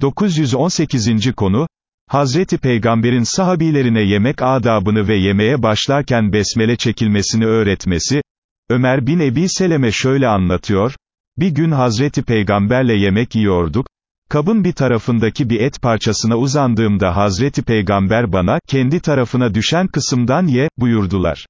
918. konu, Hazreti Peygamber'in sahabilerine yemek adabını ve yemeğe başlarken besmele çekilmesini öğretmesi, Ömer bin Ebi Seleme şöyle anlatıyor, bir gün Hazreti Peygamberle yemek yiyorduk, kabın bir tarafındaki bir et parçasına uzandığımda Hazreti Peygamber bana, kendi tarafına düşen kısımdan ye, buyurdular.